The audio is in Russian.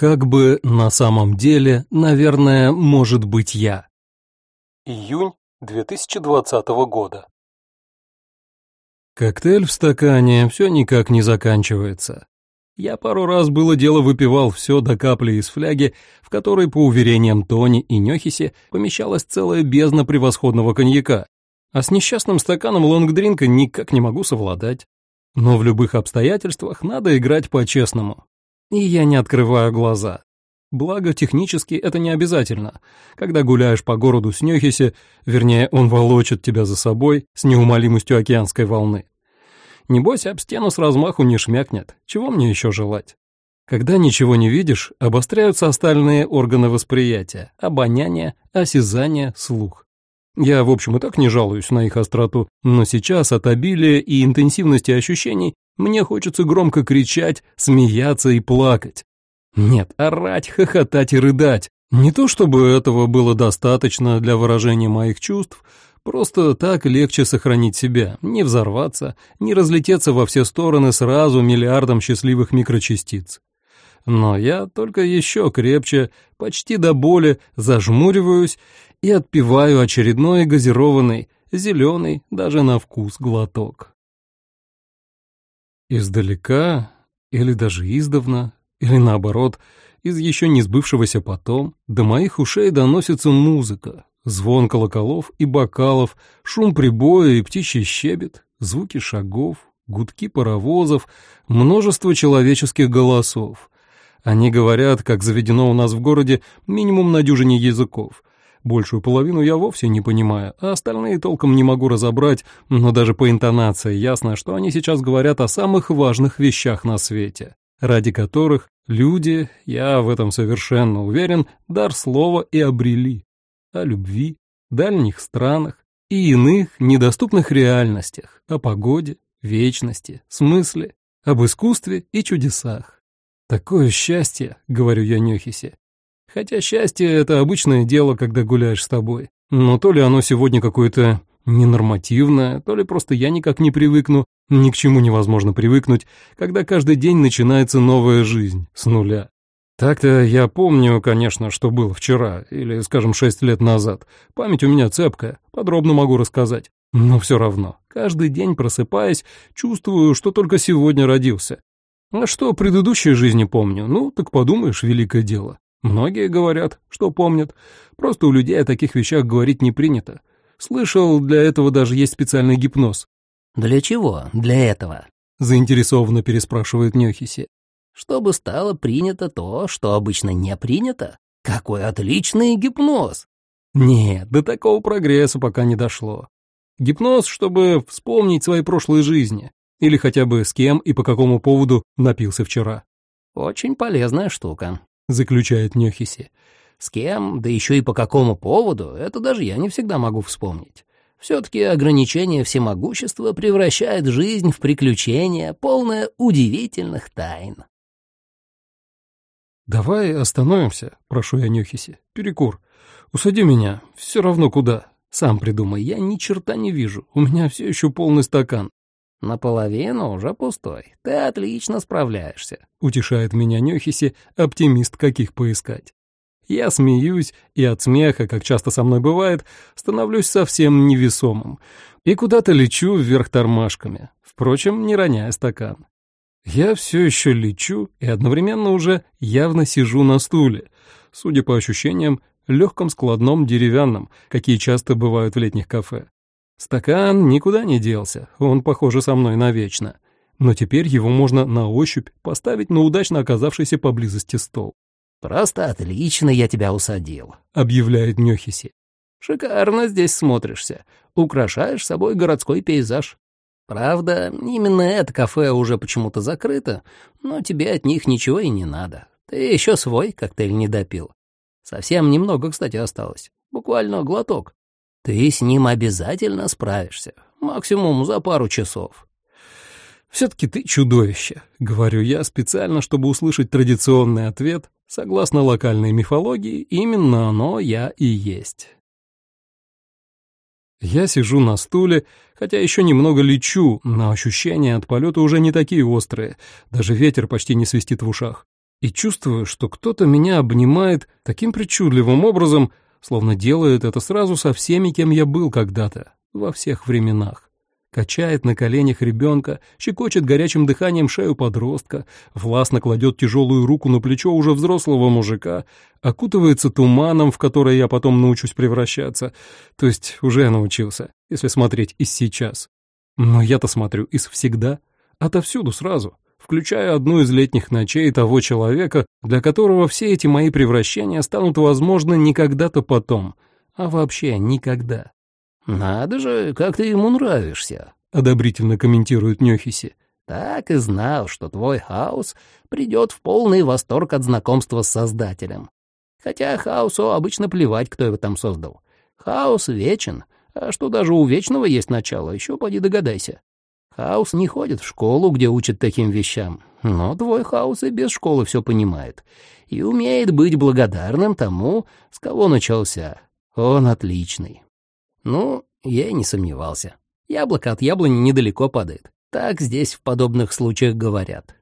Как бы на самом деле, наверное, может быть я. Июнь 2020 года. Коктейль в стакане все никак не заканчивается. Я пару раз было дело выпивал все до капли из фляги, в которой, по уверениям Тони и Нёхиси, помещалась целая бездна превосходного коньяка, а с несчастным стаканом лонгдринка никак не могу совладать. Но в любых обстоятельствах надо играть по-честному. И я не открываю глаза. Благо, технически это не обязательно. Когда гуляешь по городу с Нёхиси, вернее, он волочит тебя за собой с неумолимостью океанской волны. Небось, об стену с размаху не шмякнет. Чего мне еще желать? Когда ничего не видишь, обостряются остальные органы восприятия, обоняние, осязание, слух. Я, в общем, и так не жалуюсь на их остроту, но сейчас от обилия и интенсивности ощущений мне хочется громко кричать, смеяться и плакать. Нет, орать, хохотать и рыдать. Не то чтобы этого было достаточно для выражения моих чувств, просто так легче сохранить себя, не взорваться, не разлететься во все стороны сразу миллиардом счастливых микрочастиц. Но я только еще крепче, почти до боли, зажмуриваюсь и отпиваю очередной газированный, зеленый, даже на вкус глоток. Издалека, или даже издавна, или наоборот, из еще не сбывшегося потом, до моих ушей доносится музыка, звон колоколов и бокалов, шум прибоя и птичий щебет, звуки шагов, гудки паровозов, множество человеческих голосов. Они говорят, как заведено у нас в городе, минимум на дюжине языков. Большую половину я вовсе не понимаю, а остальные толком не могу разобрать, но даже по интонации ясно, что они сейчас говорят о самых важных вещах на свете ради которых люди, я в этом совершенно уверен, дар слова и обрели, о любви, дальних странах и иных недоступных реальностях, о погоде, вечности, смысле, об искусстве и чудесах. Такое счастье, говорю я Нёхисе. Хотя счастье — это обычное дело, когда гуляешь с тобой. Но то ли оно сегодня какое-то ненормативное, то ли просто я никак не привыкну, ни к чему невозможно привыкнуть, когда каждый день начинается новая жизнь с нуля. Так-то я помню, конечно, что было вчера, или, скажем, шесть лет назад. Память у меня цепкая, подробно могу рассказать. Но все равно, каждый день просыпаясь, чувствую, что только сегодня родился. А что предыдущей жизни помню, ну, так подумаешь, великое дело. Многие говорят, что помнят. Просто у людей о таких вещах говорить не принято. Слышал, для этого даже есть специальный гипноз. «Для чего? Для этого?» — заинтересованно переспрашивает Нёхиси. «Чтобы стало принято то, что обычно не принято? Какой отличный гипноз!» «Нет, до такого прогресса пока не дошло. Гипноз, чтобы вспомнить свои прошлые жизни. Или хотя бы с кем и по какому поводу напился вчера». «Очень полезная штука», — заключает Нёхиси. С кем, да еще и по какому поводу, это даже я не всегда могу вспомнить. Все-таки ограничение всемогущества превращает жизнь в приключение, полное удивительных тайн. «Давай остановимся», — прошу я Нюхиси. «Перекур. Усади меня. Все равно куда. Сам придумай. Я ни черта не вижу. У меня все еще полный стакан». «Наполовину уже пустой. Ты отлично справляешься», — утешает меня Нюхиси, оптимист каких поискать. Я смеюсь, и от смеха, как часто со мной бывает, становлюсь совсем невесомым. И куда-то лечу вверх тормашками, впрочем, не роняя стакан. Я все еще лечу и одновременно уже явно сижу на стуле, судя по ощущениям, легком складном деревянном, какие часто бывают в летних кафе. Стакан никуда не делся, он, похоже, со мной навечно. Но теперь его можно на ощупь поставить на удачно оказавшийся поблизости стол. «Просто отлично я тебя усадил», — объявляет Нёхиси. «Шикарно здесь смотришься. Украшаешь собой городской пейзаж. Правда, именно это кафе уже почему-то закрыто, но тебе от них ничего и не надо. Ты еще свой коктейль не допил. Совсем немного, кстати, осталось. Буквально глоток. Ты с ним обязательно справишься. Максимум за пару часов. «Все-таки ты чудовище», — говорю я специально, чтобы услышать традиционный ответ. Согласно локальной мифологии, именно оно я и есть. Я сижу на стуле, хотя еще немного лечу, но ощущения от полета уже не такие острые, даже ветер почти не свистит в ушах. и чувствую, что кто-то меня обнимает таким причудливым образом, словно делает это сразу со всеми, кем я был когда-то, во всех временах. Качает на коленях ребенка, щекочет горячим дыханием шею подростка, властно кладет тяжелую руку на плечо уже взрослого мужика, окутывается туманом, в который я потом научусь превращаться, то есть уже научился, если смотреть из сейчас. Но я-то смотрю из всегда, отовсюду сразу, включая одну из летних ночей того человека, для которого все эти мои превращения станут возможны не когда-то потом, а вообще никогда. «Надо же, как ты ему нравишься», — одобрительно комментирует Нёхиси. «Так и знал, что твой хаос придет в полный восторг от знакомства с Создателем. Хотя хаосу обычно плевать, кто его там создал. Хаос вечен, а что даже у вечного есть начало, еще поди догадайся. Хаос не ходит в школу, где учат таким вещам, но твой хаос и без школы все понимает и умеет быть благодарным тому, с кого начался. Он отличный. Ну, я и не сомневался. Яблоко от яблони недалеко падает. Так здесь в подобных случаях говорят.